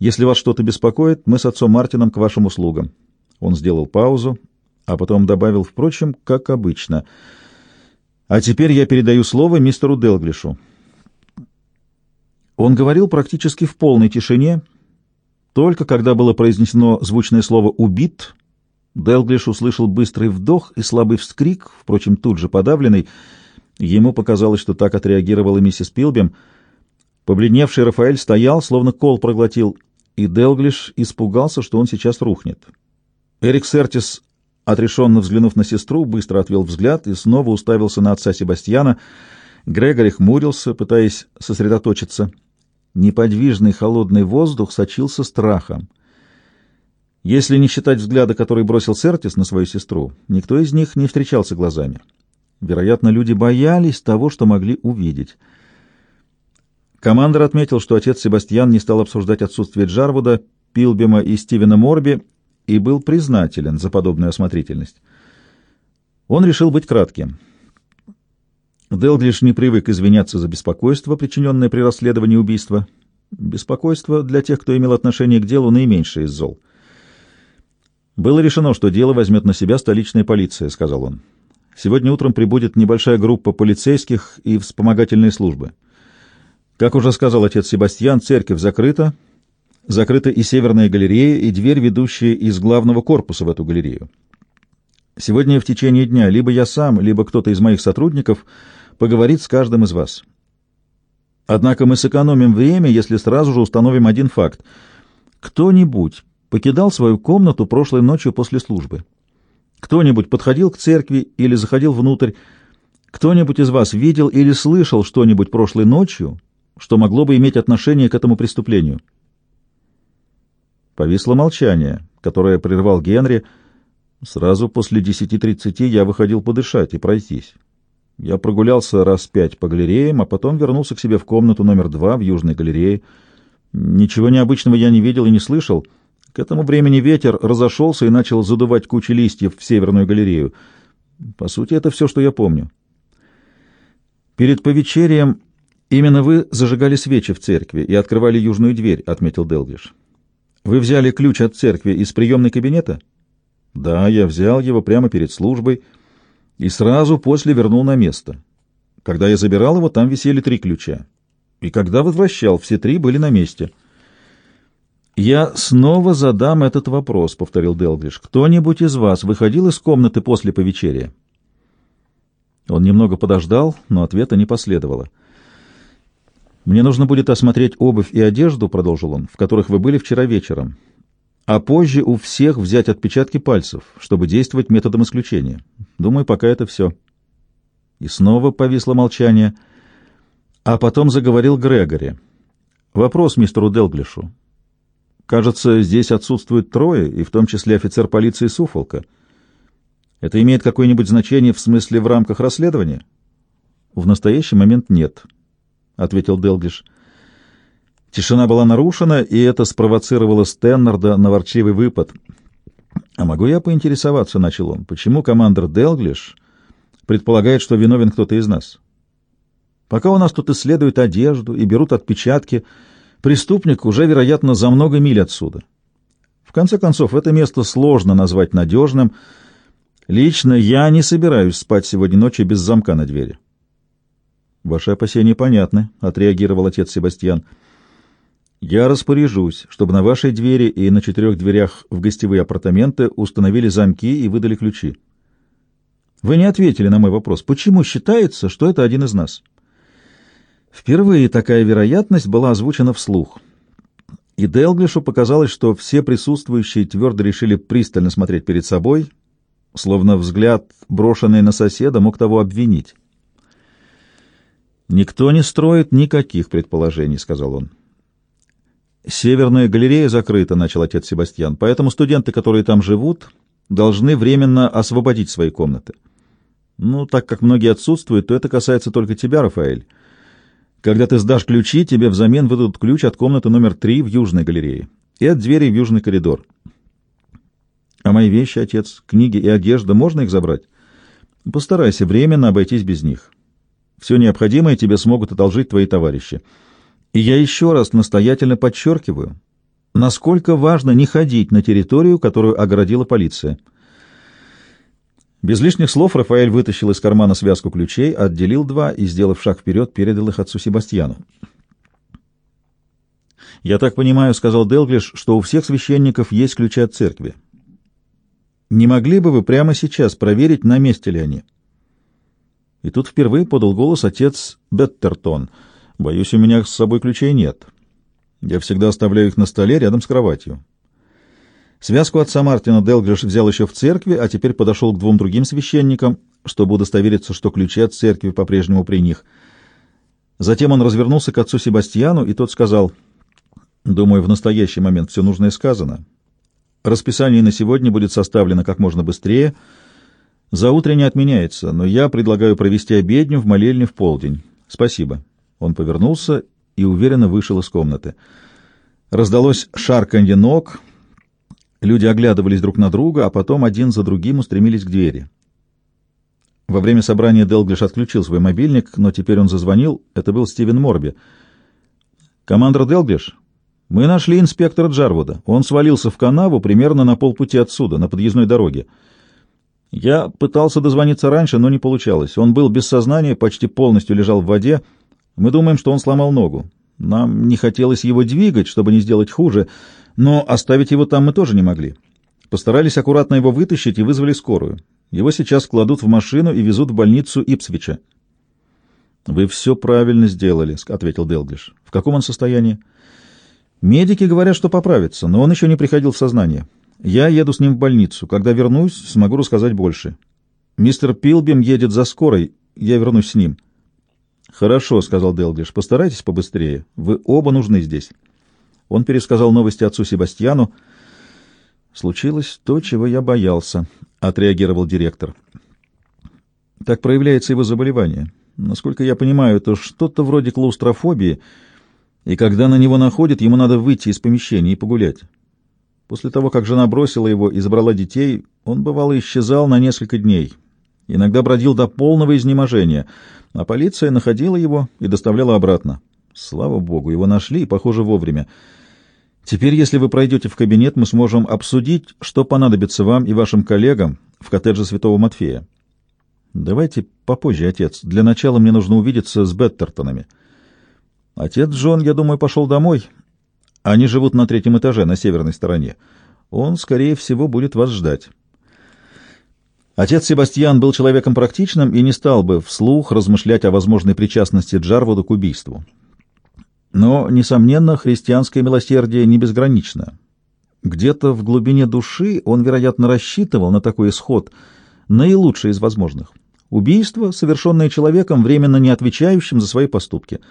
Если вас что-то беспокоит, мы с отцом Мартином к вашим услугам». Он сделал паузу, а потом добавил, впрочем, как обычно. «А теперь я передаю слово мистеру Делглишу». Он говорил практически в полной тишине. Только когда было произнесено звучное слово «убит», Делглиш услышал быстрый вдох и слабый вскрик, впрочем, тут же подавленный. Ему показалось, что так отреагировала миссис Пилбем. Побледневший Рафаэль стоял, словно кол проглотил, и Делглиш испугался, что он сейчас рухнет. Эрик Сертис, отрешенно взглянув на сестру, быстро отвел взгляд и снова уставился на отца Себастьяна. Грегори хмурился, пытаясь сосредоточиться. Неподвижный холодный воздух сочился страхом. Если не считать взгляда, который бросил Сертис на свою сестру, никто из них не встречался глазами. Вероятно, люди боялись того, что могли увидеть. Командор отметил, что отец Себастьян не стал обсуждать отсутствие Джарвуда, Пилбема и Стивена Морби и был признателен за подобную осмотрительность. Он решил быть кратким. Делглиш не привык извиняться за беспокойство, причиненное при расследовании убийства. Беспокойство для тех, кто имел отношение к делу, наименьшее из зол. «Было решено, что дело возьмет на себя столичная полиция», — сказал он. «Сегодня утром прибудет небольшая группа полицейских и вспомогательные службы. Как уже сказал отец Себастьян, церковь закрыта, закрыта и северная галерея, и дверь, ведущая из главного корпуса в эту галерею. Сегодня в течение дня либо я сам, либо кто-то из моих сотрудников поговорит с каждым из вас. Однако мы сэкономим время, если сразу же установим один факт. Кто-нибудь покидал свою комнату прошлой ночью после службы? Кто-нибудь подходил к церкви или заходил внутрь? Кто-нибудь из вас видел или слышал что-нибудь прошлой ночью, что могло бы иметь отношение к этому преступлению? Повисло молчание, которое прервал Генри. Сразу после десяти тридцати я выходил подышать и пройтись. Я прогулялся раз пять по галереям, а потом вернулся к себе в комнату номер два в Южной галерее. Ничего необычного я не видел и не слышал — к этому времени ветер разошелся и начал задувать кучи листьев в северную галерею. По сути, это все, что я помню. Перед повечерием именно вы зажигали свечи в церкви и открывали южную дверь, — отметил Делглиш. Вы взяли ключ от церкви из приемной кабинета? Да, я взял его прямо перед службой и сразу после вернул на место. Когда я забирал его, там висели три ключа. И когда возвращал, все три были на месте — «Я снова задам этот вопрос», — повторил Делглиш. «Кто-нибудь из вас выходил из комнаты после повечерия?» Он немного подождал, но ответа не последовало. «Мне нужно будет осмотреть обувь и одежду», — продолжил он, — «в которых вы были вчера вечером, а позже у всех взять отпечатки пальцев, чтобы действовать методом исключения. Думаю, пока это все». И снова повисло молчание, а потом заговорил Грегори. «Вопрос мистеру Делглишу. Кажется, здесь отсутствует трое, и в том числе офицер полиции Суфолка. Это имеет какое-нибудь значение в смысле в рамках расследования? В настоящий момент нет, — ответил Делглиш. Тишина была нарушена, и это спровоцировало Стэннарда на ворчливый выпад. «А могу я поинтересоваться?» — начал он. «Почему командир Делглиш предполагает, что виновен кто-то из нас? Пока у нас тут исследуют одежду и берут отпечатки, Преступник уже, вероятно, за много миль отсюда. В конце концов, это место сложно назвать надежным. Лично я не собираюсь спать сегодня ночью без замка на двери. «Ваши опасения понятны», — отреагировал отец Себастьян. «Я распоряжусь, чтобы на вашей двери и на четырех дверях в гостевые апартаменты установили замки и выдали ключи». «Вы не ответили на мой вопрос. Почему считается, что это один из нас?» Впервые такая вероятность была озвучена вслух. И Делглишу показалось, что все присутствующие твердо решили пристально смотреть перед собой, словно взгляд, брошенный на соседа, мог того обвинить. «Никто не строит никаких предположений», — сказал он. «Северная галерея закрыта», — начал отец Себастьян, «поэтому студенты, которые там живут, должны временно освободить свои комнаты. Ну, так как многие отсутствуют, то это касается только тебя, Рафаэль». Когда ты сдашь ключи, тебе взамен выдадут ключ от комнаты номер три в Южной галерее и от двери в Южный коридор. А мои вещи, отец, книги и одежда, можно их забрать? Постарайся временно обойтись без них. Все необходимое тебе смогут одолжить твои товарищи. И я еще раз настоятельно подчеркиваю, насколько важно не ходить на территорию, которую оградила полиция. Без лишних слов Рафаэль вытащил из кармана связку ключей, отделил два и, сделав шаг вперед, передал их отцу Себастьяну. «Я так понимаю, — сказал Делглиш, — что у всех священников есть ключи от церкви. Не могли бы вы прямо сейчас проверить, на месте ли они?» И тут впервые подал голос отец Беттертон. «Боюсь, у меня с собой ключей нет. Я всегда оставляю их на столе рядом с кроватью». Связку отца Мартина Делглиш взял еще в церкви, а теперь подошел к двум другим священникам, чтобы удостовериться, что ключи от церкви по-прежнему при них. Затем он развернулся к отцу Себастьяну, и тот сказал, «Думаю, в настоящий момент все нужное сказано. Расписание на сегодня будет составлено как можно быстрее. За утро не отменяется, но я предлагаю провести обедню в молельне в полдень. Спасибо». Он повернулся и уверенно вышел из комнаты. Раздалось шарканье ног, Люди оглядывались друг на друга, а потом один за другим устремились к двери. Во время собрания Делглиш отключил свой мобильник, но теперь он зазвонил. Это был Стивен Морби. «Командор Делглиш, мы нашли инспектора Джарвуда. Он свалился в канаву примерно на полпути отсюда, на подъездной дороге. Я пытался дозвониться раньше, но не получалось. Он был без сознания, почти полностью лежал в воде. Мы думаем, что он сломал ногу. Нам не хотелось его двигать, чтобы не сделать хуже». Но оставить его там мы тоже не могли. Постарались аккуратно его вытащить и вызвали скорую. Его сейчас кладут в машину и везут в больницу Ипсвича. «Вы все правильно сделали», — ответил Делглиш. «В каком он состоянии?» «Медики говорят, что поправится, но он еще не приходил в сознание. Я еду с ним в больницу. Когда вернусь, смогу рассказать больше. Мистер Пилбим едет за скорой, я вернусь с ним». «Хорошо», — сказал Делглиш. «Постарайтесь побыстрее. Вы оба нужны здесь». Он пересказал новости отцу Себастьяну. «Случилось то, чего я боялся», — отреагировал директор. «Так проявляется его заболевание. Насколько я понимаю, это что-то вроде клаустрофобии, и когда на него находят, ему надо выйти из помещения и погулять. После того, как жена бросила его и забрала детей, он, бывало, исчезал на несколько дней. Иногда бродил до полного изнеможения, а полиция находила его и доставляла обратно. Слава богу, его нашли, и, похоже, вовремя. Теперь, если вы пройдете в кабинет, мы сможем обсудить, что понадобится вам и вашим коллегам в коттедже Святого Матфея. Давайте попозже, отец. Для начала мне нужно увидеться с Беттертонами. Отец Джон, я думаю, пошел домой. Они живут на третьем этаже, на северной стороне. Он, скорее всего, будет вас ждать. Отец Себастьян был человеком практичным и не стал бы вслух размышлять о возможной причастности Джарвуда к убийству. Но, несомненно, христианское милосердие не безгранично. Где-то в глубине души он, вероятно, рассчитывал на такой исход, наилучший из возможных. Убийство, совершенное человеком, временно не отвечающим за свои поступки —